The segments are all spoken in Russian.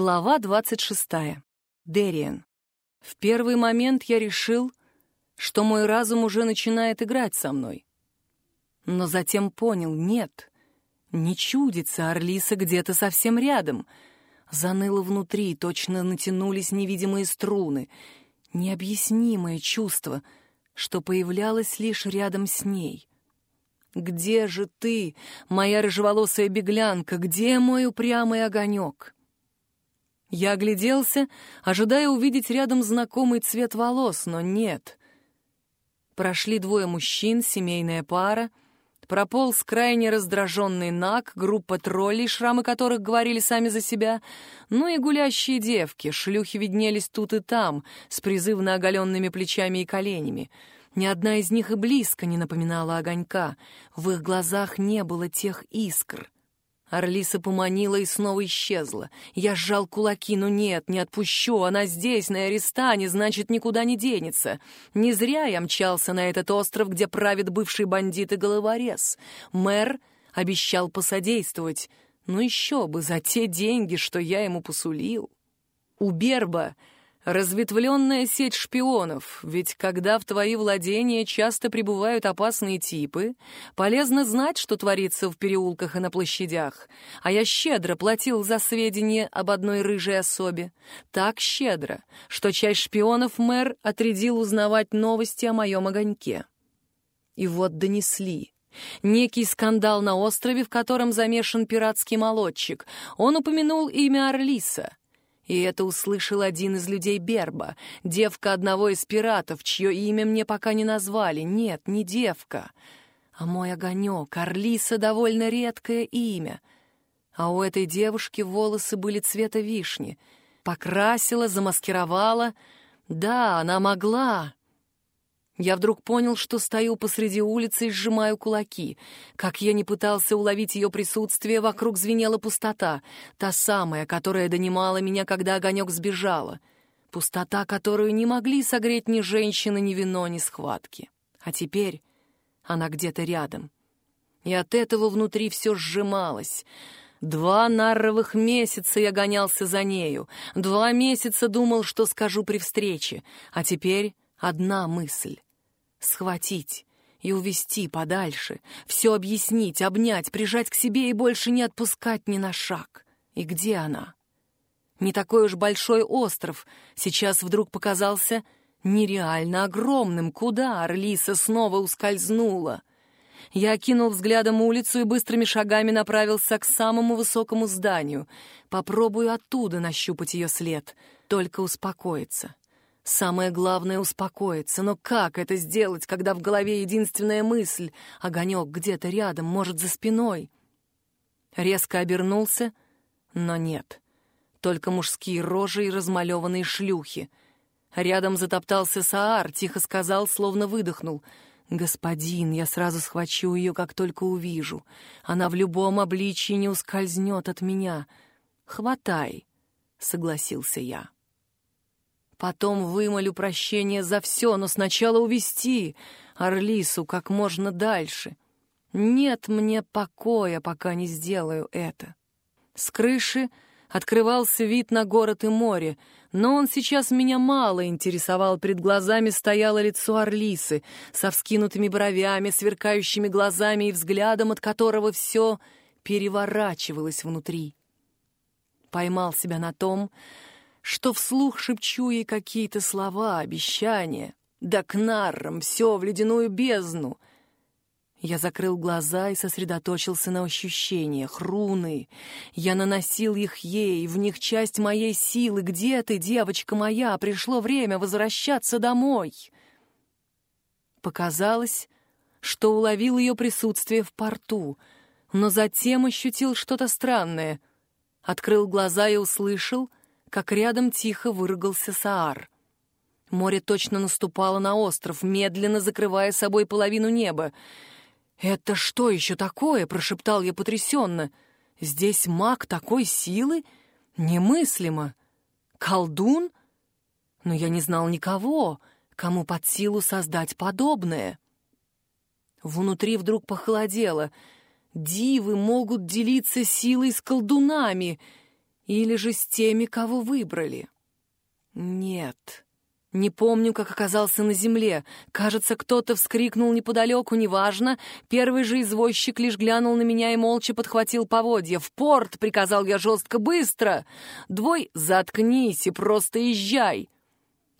Глава 26. Дериан. В первый момент я решил, что мой разум уже начинает играть со мной. Но затем понял, нет, не чудится, Орлиса где-то совсем рядом. Заныло внутри, точно натянулись невидимые струны. Необъяснимое чувство, что появлялось лишь рядом с ней. «Где же ты, моя рыжеволосая беглянка? Где мой упрямый огонек?» Я огляделся, ожидая увидеть рядом знакомый цвет волос, но нет. Прошли двое мужчин, семейная пара, прополз крайне раздраженный Нак, группа троллей, шрамы которых говорили сами за себя, ну и гулящие девки, шлюхи виднелись тут и там, с призывно оголенными плечами и коленями. Ни одна из них и близко не напоминала огонька, в их глазах не было тех искр — Орлиса поманила и снова исчезла. Я сжал кулаки, но нет, не отпущу. Она здесь, на Аристане, значит, никуда не денется. Не зря я мчался на этот остров, где правит бывший бандит и головорез. Мэр обещал посодействовать. Ну еще бы, за те деньги, что я ему посулил. У Берба Разветвленная сеть шпионов, ведь когда в твои владения часто прибывают опасные типы, полезно знать, что творится в переулках и на площадях. А я щедро платил за сведения об одной рыжей особе. Так щедро, что часть шпионов мэр отрядил узнавать новости о моем огоньке. И вот донесли. Некий скандал на острове, в котором замешан пиратский молодчик. Он упомянул имя Орлиса — и это услышал один из людей Берба, девка одного из пиратов, чье имя мне пока не назвали. Нет, не девка, а мой огонек. Орлиса — довольно редкое имя. А у этой девушки волосы были цвета вишни. Покрасила, замаскировала. Да, она могла, я вдруг понял, что стою посреди улицы и сжимаю кулаки. Как я не пытался уловить ее присутствие, вокруг звенела пустота. Та самая, которая донимала меня, когда огонек сбежала. Пустота, которую не могли согреть ни женщины, ни вино, ни схватки. А теперь она где-то рядом. И от этого внутри все сжималось. Два нарровых месяца я гонялся за нею. Два месяца думал, что скажу при встрече. А теперь одна мысль Схватить и увести подальше, все объяснить, обнять, прижать к себе и больше не отпускать ни на шаг. И где она? Не такой уж большой остров сейчас вдруг показался нереально огромным. Куда Орлиса снова ускользнула? Я окинул взглядом улицу и быстрыми шагами направился к самому высокому зданию. Попробую оттуда нащупать ее след, только успокоиться. Самое главное — успокоиться. Но как это сделать, когда в голове единственная мысль — огонек где-то рядом, может, за спиной? Резко обернулся, но нет. Только мужские рожи и размалеванные шлюхи. Рядом затоптался Саар, тихо сказал, словно выдохнул. «Господин, я сразу схвачу ее, как только увижу. Она в любом обличии не ускользнет от меня. Хватай», — согласился я. Потом вымолю прощение за все, но сначала увести Орлису как можно дальше. Нет мне покоя, пока не сделаю это. С крыши открывался вид на город и море, но он сейчас меня мало интересовал. Перед глазами стояло лицо Орлисы со вскинутыми бровями, сверкающими глазами и взглядом, от которого все переворачивалось внутри. Поймал себя на том, что вслух шепчу ей какие-то слова, обещания. Да к наррам, все в ледяную бездну. Я закрыл глаза и сосредоточился на ощущениях, руны. Я наносил их ей, в них часть моей силы. Где ты, девочка моя? Пришло время возвращаться домой. Показалось, что уловил ее присутствие в порту, но затем ощутил что-то странное. Открыл глаза и услышал — как рядом тихо выругался Саар. Море точно наступало на остров, медленно закрывая собой половину неба. «Это что еще такое?» — прошептал я потрясенно. «Здесь маг такой силы? Немыслимо! Колдун? Но я не знал никого, кому под силу создать подобное». Внутри вдруг похолодело. «Дивы могут делиться силой с колдунами!» Или же с теми, кого выбрали? Нет. Не помню, как оказался на земле. Кажется, кто-то вскрикнул неподалеку, неважно. Первый же извозчик лишь глянул на меня и молча подхватил поводья. «В порт!» — приказал я жестко. «Быстро!» «Двой, заткнись и просто езжай!»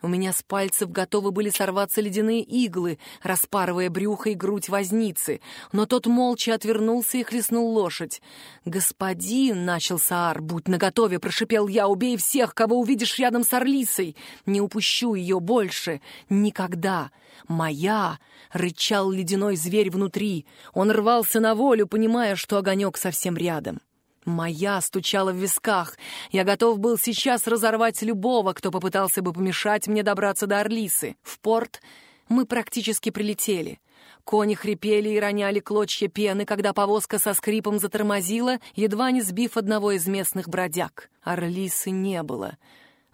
У меня с пальцев готовы были сорваться ледяные иглы, распарывая брюхо и грудь возницы, но тот молча отвернулся и хлестнул лошадь. «Господин!» — начал Саар. «Будь наготове!» — прошипел я. «Убей всех, кого увидишь рядом с Орлисой! Не упущу ее больше! Никогда! Моя!» — рычал ледяной зверь внутри. Он рвался на волю, понимая, что огонек совсем рядом. Моя стучала в висках. Я готов был сейчас разорвать любого, кто попытался бы помешать мне добраться до Орлисы. В порт мы практически прилетели. Кони хрипели и роняли клочья пены, когда повозка со скрипом затормозила, едва не сбив одного из местных бродяг. Орлисы не было.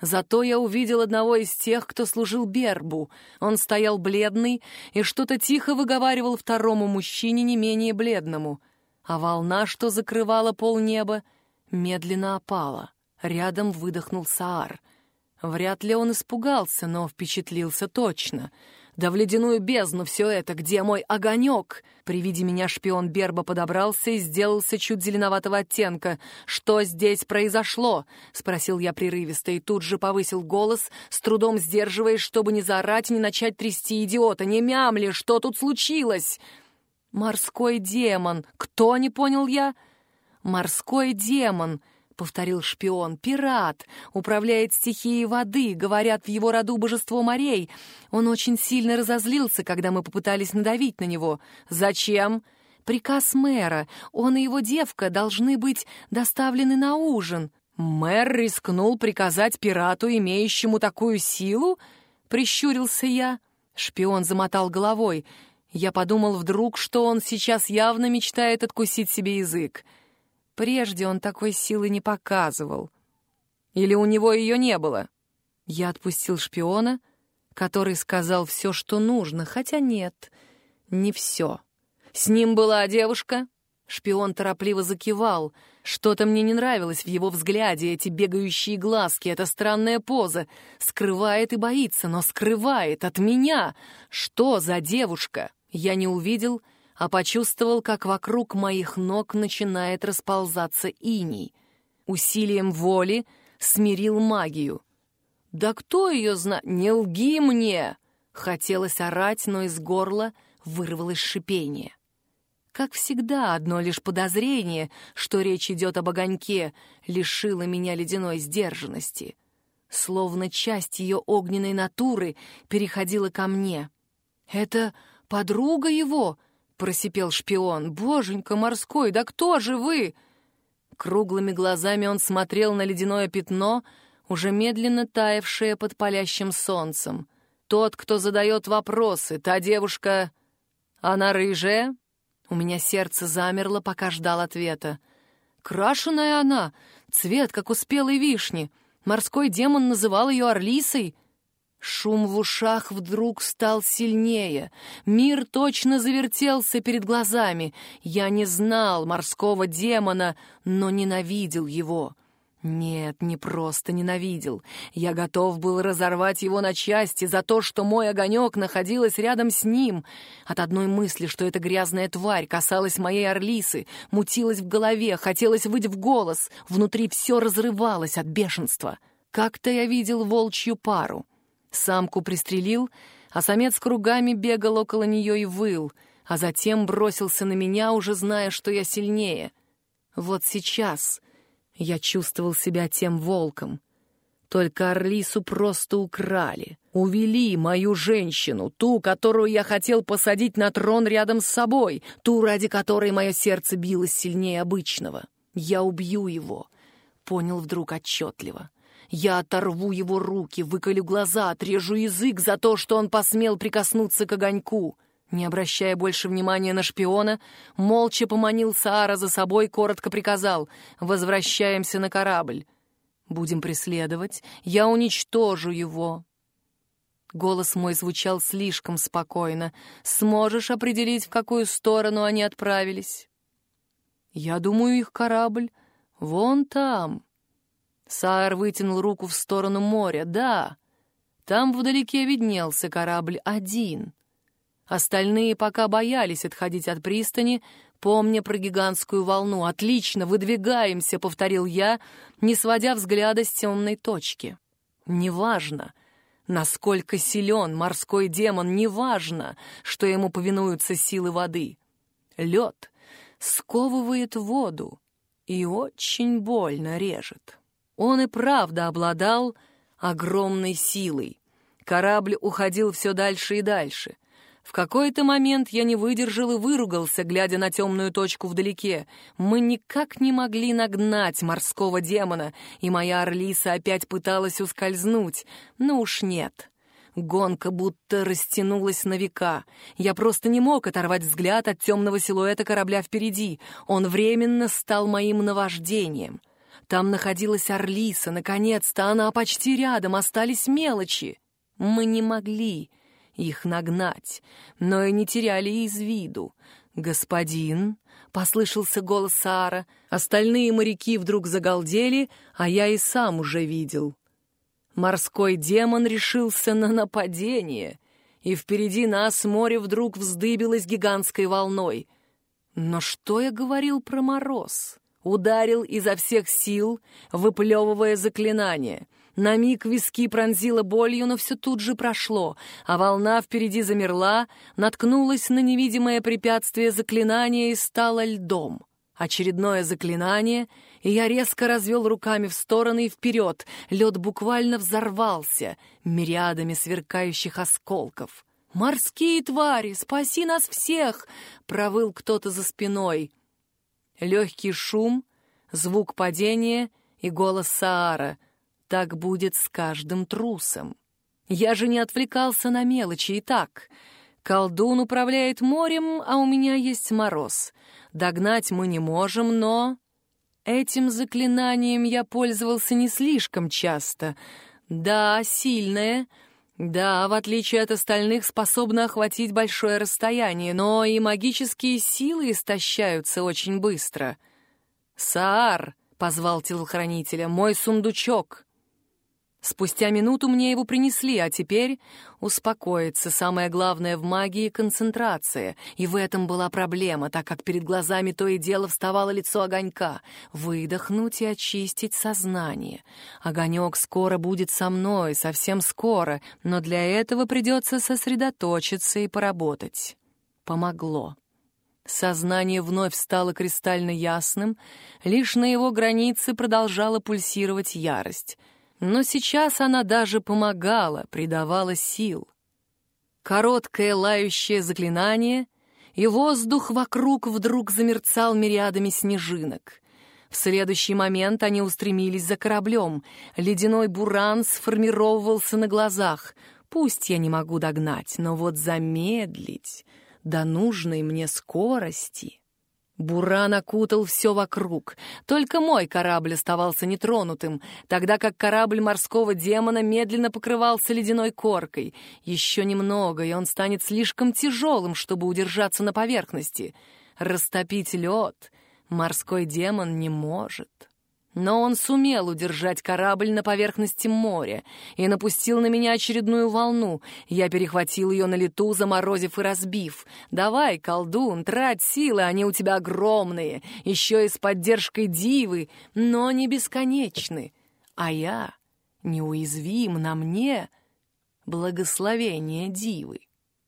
Зато я увидел одного из тех, кто служил Бербу. Он стоял бледный и что-то тихо выговаривал второму мужчине, не менее бледному — а волна, что закрывала полнеба, медленно опала. Рядом выдохнул Саар. Вряд ли он испугался, но впечатлился точно. Да в ледяную бездну все это, где мой огонек? При виде меня шпион Берба подобрался и сделался чуть зеленоватого оттенка. «Что здесь произошло?» — спросил я прерывисто и тут же повысил голос, с трудом сдерживаясь, чтобы не заорать не начать трясти идиота. «Не мямли, что тут случилось?» «Морской демон! Кто, не понял я?» «Морской демон!» — повторил шпион. «Пират! Управляет стихией воды, говорят, в его роду божество морей. Он очень сильно разозлился, когда мы попытались надавить на него. Зачем?» «Приказ мэра. Он и его девка должны быть доставлены на ужин». «Мэр рискнул приказать пирату, имеющему такую силу?» — прищурился я. Шпион замотал головой. Я подумал вдруг, что он сейчас явно мечтает откусить себе язык. Прежде он такой силы не показывал. Или у него ее не было? Я отпустил шпиона, который сказал все, что нужно, хотя нет, не все. С ним была девушка? Шпион торопливо закивал. Что-то мне не нравилось в его взгляде, эти бегающие глазки, эта странная поза. Скрывает и боится, но скрывает от меня. Что за девушка? Я не увидел, а почувствовал, как вокруг моих ног начинает расползаться иней. Усилием воли смирил магию. «Да кто ее знает? Не лги мне!» Хотелось орать, но из горла вырвалось шипение. Как всегда, одно лишь подозрение, что речь идет об огоньке, лишило меня ледяной сдержанности. Словно часть ее огненной натуры переходила ко мне. «Это «Подруга его!» — просипел шпион. «Боженька морской, да кто же вы?» Круглыми глазами он смотрел на ледяное пятно, уже медленно таявшее под палящим солнцем. «Тот, кто задает вопросы, та девушка... Она рыжая?» У меня сердце замерло, пока ждал ответа. «Крашеная она, цвет, как у спелой вишни. Морской демон называл ее Орлисой. Шум в ушах вдруг стал сильнее. Мир точно завертелся перед глазами. Я не знал морского демона, но ненавидел его. Нет, не просто ненавидел. Я готов был разорвать его на части за то, что мой огонек находилась рядом с ним. От одной мысли, что эта грязная тварь касалась моей орлисы, мутилась в голове, хотелось выть в голос. Внутри все разрывалось от бешенства. Как-то я видел волчью пару — Самку пристрелил, а самец кругами бегал около нее и выл, а затем бросился на меня, уже зная, что я сильнее. Вот сейчас я чувствовал себя тем волком. Только Орлису просто украли. Увели мою женщину, ту, которую я хотел посадить на трон рядом с собой, ту, ради которой мое сердце билось сильнее обычного. Я убью его, понял вдруг отчетливо. Я оторву его руки, выколю глаза, отрежу язык за то, что он посмел прикоснуться к огоньку. Не обращая больше внимания на шпиона, молча поманил Саара за собой, коротко приказал «Возвращаемся на корабль. Будем преследовать, я уничтожу его». Голос мой звучал слишком спокойно. «Сможешь определить, в какую сторону они отправились?» «Я думаю, их корабль вон там». Саар вытянул руку в сторону моря. Да, там вдалеке виднелся корабль один. Остальные пока боялись отходить от пристани, помня про гигантскую волну. «Отлично, выдвигаемся», — повторил я, не сводя взгляда с темной точки. «Неважно, насколько силен морской демон, неважно, что ему повинуются силы воды. Лед сковывает воду и очень больно режет. Он и правда обладал огромной силой. Корабль уходил все дальше и дальше. В какой-то момент я не выдержал и выругался, глядя на темную точку вдалеке. Мы никак не могли нагнать морского демона, и моя Орлиса опять пыталась ускользнуть. Но уж нет. Гонка будто растянулась на века. Я просто не мог оторвать взгляд от темного силуэта корабля впереди. Он временно стал моим наваждением. Там находилась Орлиса, наконец-то, она почти рядом, остались мелочи. Мы не могли их нагнать, но и не теряли из виду. «Господин!» — послышался голос Саара. Остальные моряки вдруг загалдели, а я и сам уже видел. Морской демон решился на нападение, и впереди нас море вдруг вздыбилось гигантской волной. Но что я говорил про мороз? Ударил изо всех сил, выплевывая заклинание — на миг виски пронзила болью, но все тут же прошло, а волна впереди замерла, наткнулась на невидимое препятствие заклинания и стала льдом. Очередное заклинание, и я резко развел руками в стороны и вперед. Лед буквально взорвался мириадами сверкающих осколков. «Морские твари, спаси нас всех!» — провыл кто-то за спиной. Легкий шум, звук падения и голос Саара — так будет с каждым трусом. Я же не отвлекался на мелочи и так. Колдун управляет морем, а у меня есть мороз. Догнать мы не можем, но... Этим заклинанием я пользовался не слишком часто. Да, сильное. Да, в отличие от остальных, способно охватить большое расстояние, но и магические силы истощаются очень быстро. «Саар!» — позвал телохранителя. «Мой сундучок!» Спустя минуту мне его принесли, а теперь успокоиться. Самое главное в магии — концентрация. И в этом была проблема, так как перед глазами то и дело вставало лицо огонька. Выдохнуть и очистить сознание. Огонек скоро будет со мной, совсем скоро, но для этого придется сосредоточиться и поработать. Помогло. Сознание вновь стало кристально ясным, лишь на его границе продолжала пульсировать ярость — но сейчас она даже помогала, придавала сил. Короткое лающее заклинание, и воздух вокруг вдруг замерцал мириадами снежинок. В следующий момент они устремились за кораблем. Ледяной буран сформировывался на глазах. Пусть я не могу догнать, но вот замедлить до нужной мне скорости... Буран окутал все вокруг. Только мой корабль оставался нетронутым, тогда как корабль морского демона медленно покрывался ледяной коркой. Еще немного, и он станет слишком тяжелым, чтобы удержаться на поверхности. Растопить лед морской демон не может. Но он сумел удержать корабль на поверхности моря и напустил на меня очередную волну. Я перехватил ее на лету, заморозив и разбив. «Давай, колдун, трать силы, они у тебя огромные, еще и с поддержкой дивы, но не бесконечны. А я неуязвим на мне благословение дивы».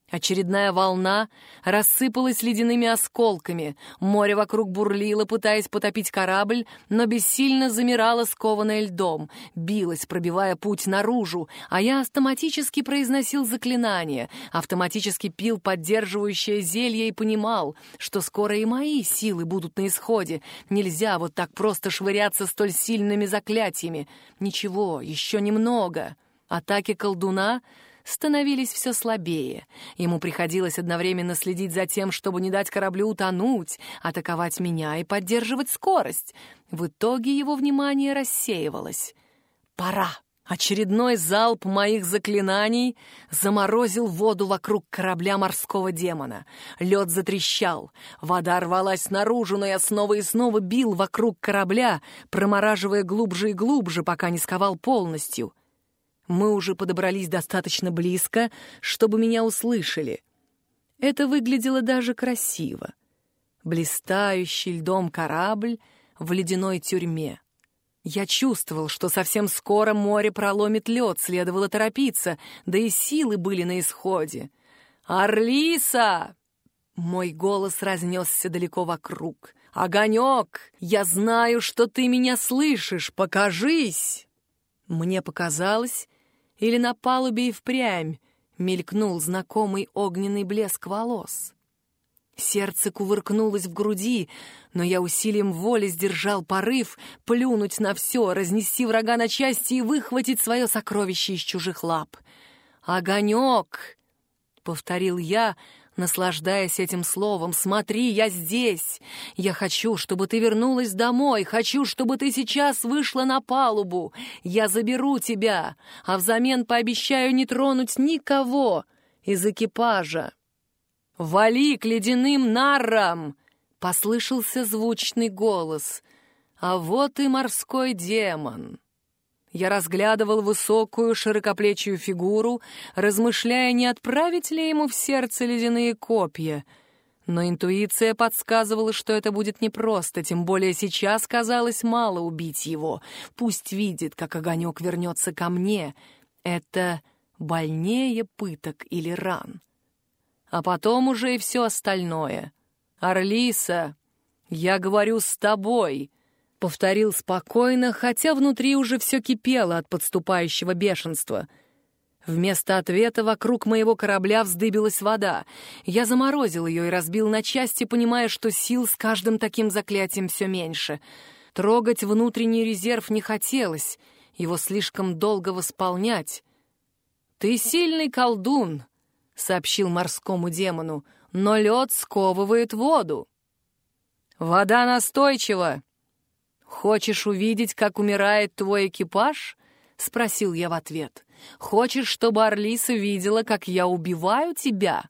Очередная волна рассыпалась ледяными осколками. Море вокруг бурлило, пытаясь потопить корабль, но бессильно замирало, скованное льдом, билось, пробивая путь наружу, а я автоматически произносил заклинание, автоматически пил поддерживающее зелье и понимал, что скоро и мои силы будут на исходе. Нельзя вот так просто швыряться столь сильными заклятиями. Ничего, еще немного. Атаки колдуна становились все слабее. Ему приходилось одновременно следить за тем, чтобы не дать кораблю утонуть, атаковать меня и поддерживать скорость. В итоге его внимание рассеивалось. «Пора!» Очередной залп моих заклинаний заморозил воду вокруг корабля морского демона. Лед затрещал, вода рвалась наружу, но я снова и снова бил вокруг корабля, промораживая глубже и глубже, пока не сковал полностью. Мы уже подобрались достаточно близко, чтобы меня услышали. Это выглядело даже красиво. Блистающий льдом корабль в ледяной тюрьме — я чувствовал, что совсем скоро море проломит лед, следовало торопиться, да и силы были на исходе. «Орлиса!» Мой голос разнесся далеко вокруг. «Огонек! Я знаю, что ты меня слышишь! Покажись!» Мне показалось, или на палубе и впрямь мелькнул знакомый огненный блеск волос. Сердце кувыркнулось в груди, но я усилием воли сдержал порыв плюнуть на все, разнести врага на части и выхватить свое сокровище из чужих лап. «Огонек!» — повторил я, наслаждаясь этим словом. «Смотри, я здесь! Я хочу, чтобы ты вернулась домой, хочу, чтобы ты сейчас вышла на палубу. Я заберу тебя, а взамен пообещаю не тронуть никого из экипажа». «Вали к ледяным нарам!» — послышался звучный голос. «А вот и морской демон!» Я разглядывал высокую, широкоплечью фигуру, размышляя, не отправить ли ему в сердце ледяные копья. Но интуиция подсказывала, что это будет непросто, тем более сейчас казалось мало убить его. Пусть видит, как огонек вернется ко мне. Это больнее пыток или ран а потом уже и все остальное. «Орлиса, я говорю с тобой», — повторил спокойно, хотя внутри уже все кипело от подступающего бешенства. Вместо ответа вокруг моего корабля вздыбилась вода. Я заморозил ее и разбил на части, понимая, что сил с каждым таким заклятием все меньше. Трогать внутренний резерв не хотелось, его слишком долго восполнять. «Ты сильный колдун», — сообщил морскому демону, — «но лед сковывает воду». «Вода настойчива. Хочешь увидеть, как умирает твой экипаж?» — спросил я в ответ. «Хочешь, чтобы Орлиса видела, как я убиваю тебя?»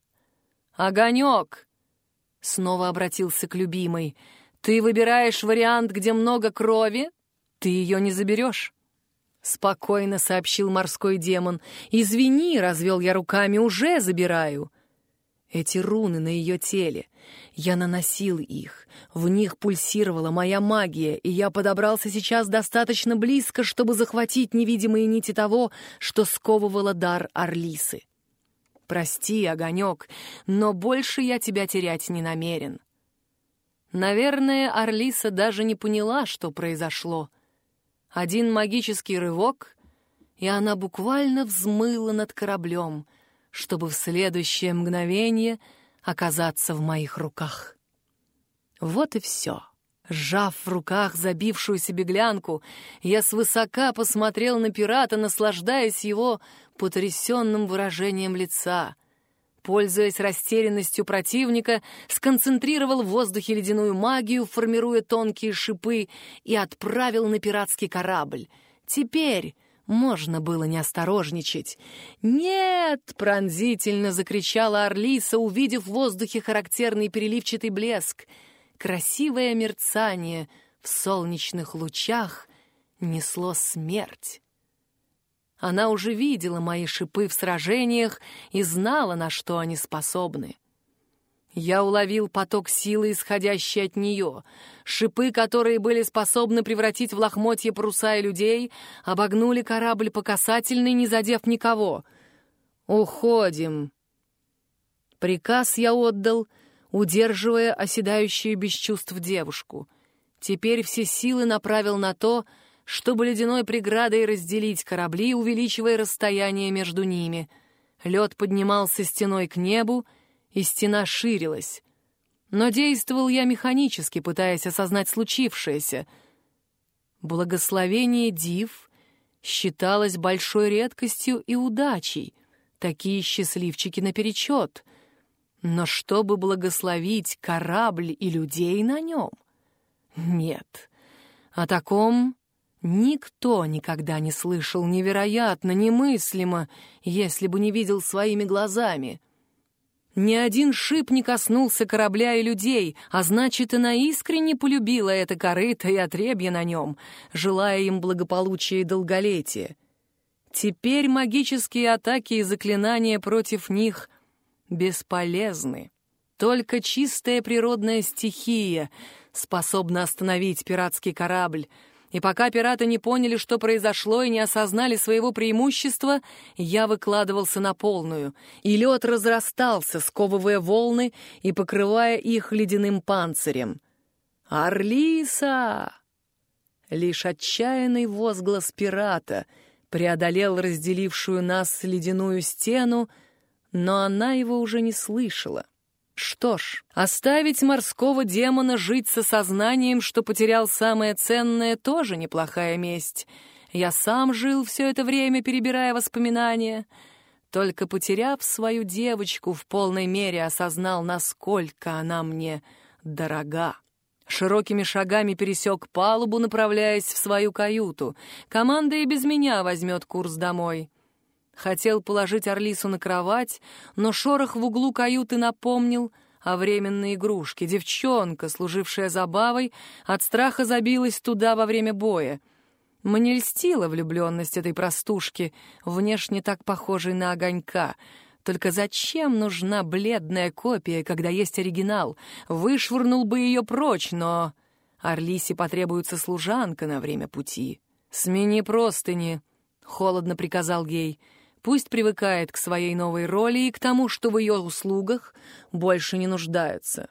«Огонек!» — снова обратился к любимой. «Ты выбираешь вариант, где много крови? Ты ее не заберешь. Спокойно сообщил морской демон. «Извини», — развел я руками, — «уже забираю». Эти руны на ее теле. Я наносил их. В них пульсировала моя магия, и я подобрался сейчас достаточно близко, чтобы захватить невидимые нити того, что сковывало дар Орлисы. «Прости, огонек, но больше я тебя терять не намерен». Наверное, Орлиса даже не поняла, что произошло. Один магический рывок, и она буквально взмыла над кораблем, чтобы в следующее мгновение оказаться в моих руках. Вот и все. Сжав в руках забившуюся беглянку, я свысока посмотрел на пирата, наслаждаясь его потрясенным выражением лица — пользуясь растерянностью противника, сконцентрировал в воздухе ледяную магию, формируя тонкие шипы, и отправил на пиратский корабль. Теперь можно было не осторожничать. «Нет!» — пронзительно закричала Орлиса, увидев в воздухе характерный переливчатый блеск. Красивое мерцание в солнечных лучах несло смерть. Она уже видела мои шипы в сражениях и знала, на что они способны. Я уловил поток силы, исходящий от нее. Шипы, которые были способны превратить в лохмотье паруса и людей, обогнули корабль по касательной, не задев никого. «Уходим!» Приказ я отдал, удерживая оседающую без чувств девушку. Теперь все силы направил на то, чтобы ледяной преградой разделить корабли, увеличивая расстояние между ними. Лед поднимался стеной к небу, и стена ширилась. Но действовал я механически, пытаясь осознать случившееся. Благословение див считалось большой редкостью и удачей. Такие счастливчики наперечет. Но чтобы благословить корабль и людей на нем? Нет, о таком Никто никогда не слышал невероятно, немыслимо, если бы не видел своими глазами. Ни один шип не коснулся корабля и людей, а значит, она искренне полюбила это корыто и отребье на нем, желая им благополучия и долголетия. Теперь магические атаки и заклинания против них бесполезны. Только чистая природная стихия способна остановить пиратский корабль — и пока пираты не поняли, что произошло, и не осознали своего преимущества, я выкладывался на полную, и лед разрастался, сковывая волны и покрывая их ледяным панцирем. «Орлиса!» Лишь отчаянный возглас пирата преодолел разделившую нас ледяную стену, но она его уже не слышала. Что ж, оставить морского демона жить со сознанием, что потерял самое ценное, тоже неплохая месть. Я сам жил все это время, перебирая воспоминания. Только потеряв свою девочку, в полной мере осознал, насколько она мне дорога. Широкими шагами пересек палубу, направляясь в свою каюту. Команда и без меня возьмет курс домой. Хотел положить Орлису на кровать, но шорох в углу каюты напомнил о временной игрушке. Девчонка, служившая забавой, от страха забилась туда во время боя. Мне льстила влюбленность этой простушки, внешне так похожей на огонька. Только зачем нужна бледная копия, когда есть оригинал? Вышвырнул бы ее прочь, но... Орлисе потребуется служанка на время пути. «Смени простыни», — холодно приказал Гей. Пусть привыкает к своей новой роли и к тому, что в ее услугах больше не нуждаются.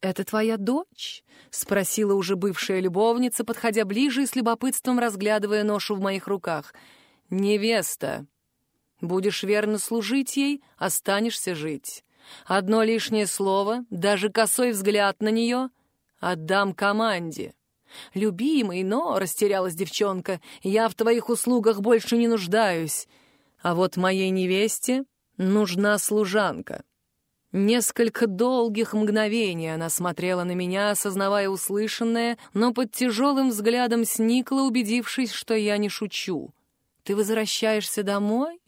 «Это твоя дочь?» — спросила уже бывшая любовница, подходя ближе и с любопытством разглядывая ношу в моих руках. «Невеста. Будешь верно служить ей, останешься жить. Одно лишнее слово, даже косой взгляд на нее — отдам команде». «Любимый, но...» — растерялась девчонка. «Я в твоих услугах больше не нуждаюсь. А вот моей невесте нужна служанка. Несколько долгих мгновений она смотрела на меня, осознавая услышанное, но под тяжелым взглядом сникла, убедившись, что я не шучу. «Ты возвращаешься домой?»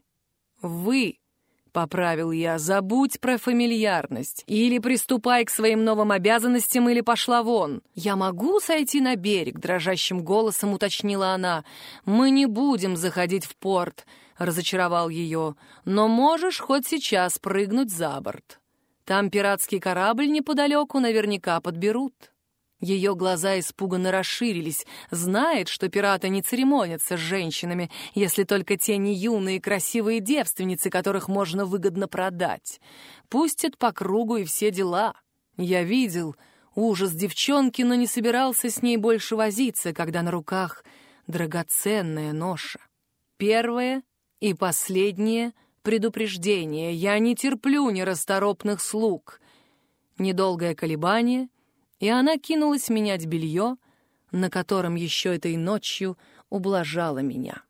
«Вы», — поправил я, — «забудь про фамильярность. Или приступай к своим новым обязанностям, или пошла вон. Я могу сойти на берег?» — дрожащим голосом уточнила она. «Мы не будем заходить в порт». — разочаровал ее, «но можешь хоть сейчас прыгнуть за борт. Там пиратский корабль неподалеку наверняка подберут». Ее глаза испуганно расширились. Знает, что пираты не церемонятся с женщинами, если только те не юные красивые девственницы, которых можно выгодно продать. Пустят по кругу и все дела. Я видел ужас девчонки, но не собирался с ней больше возиться, когда на руках драгоценная ноша. Первое и последнее предупреждение. Я не терплю нерасторопных слуг. Недолгое колебание, и она кинулась менять белье, на котором еще этой ночью ублажала меня.